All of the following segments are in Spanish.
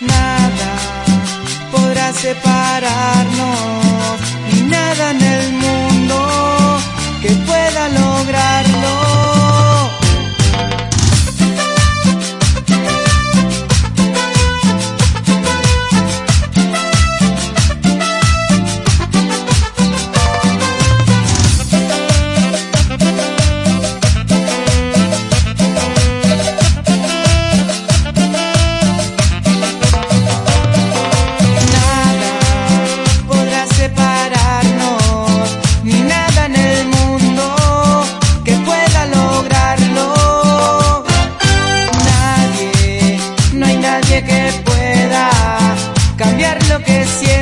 Nada podrá separarnos, que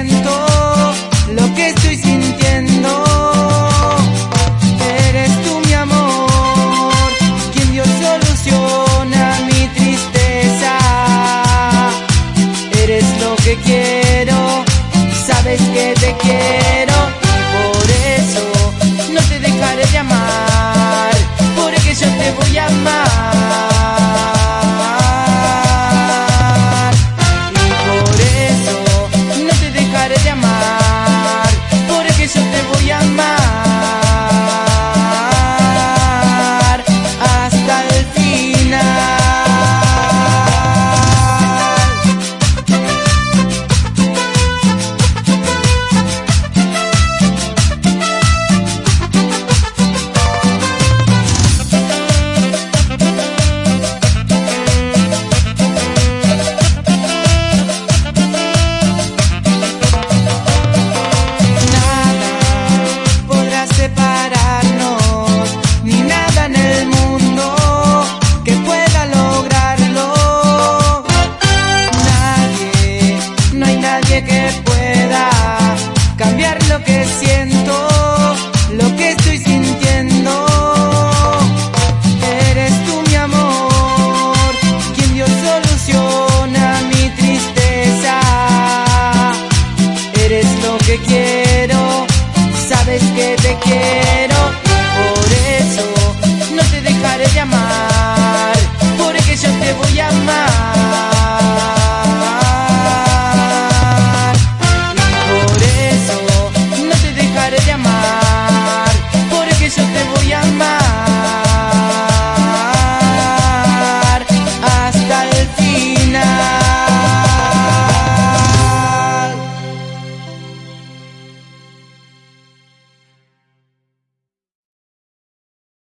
lo que siento, lo que estoy sintiendo. Eres tú mi amor, quien dio solución a mi tristeza. Eres lo que quiero, sabes que te quiero, por eso no te dejaré de amar.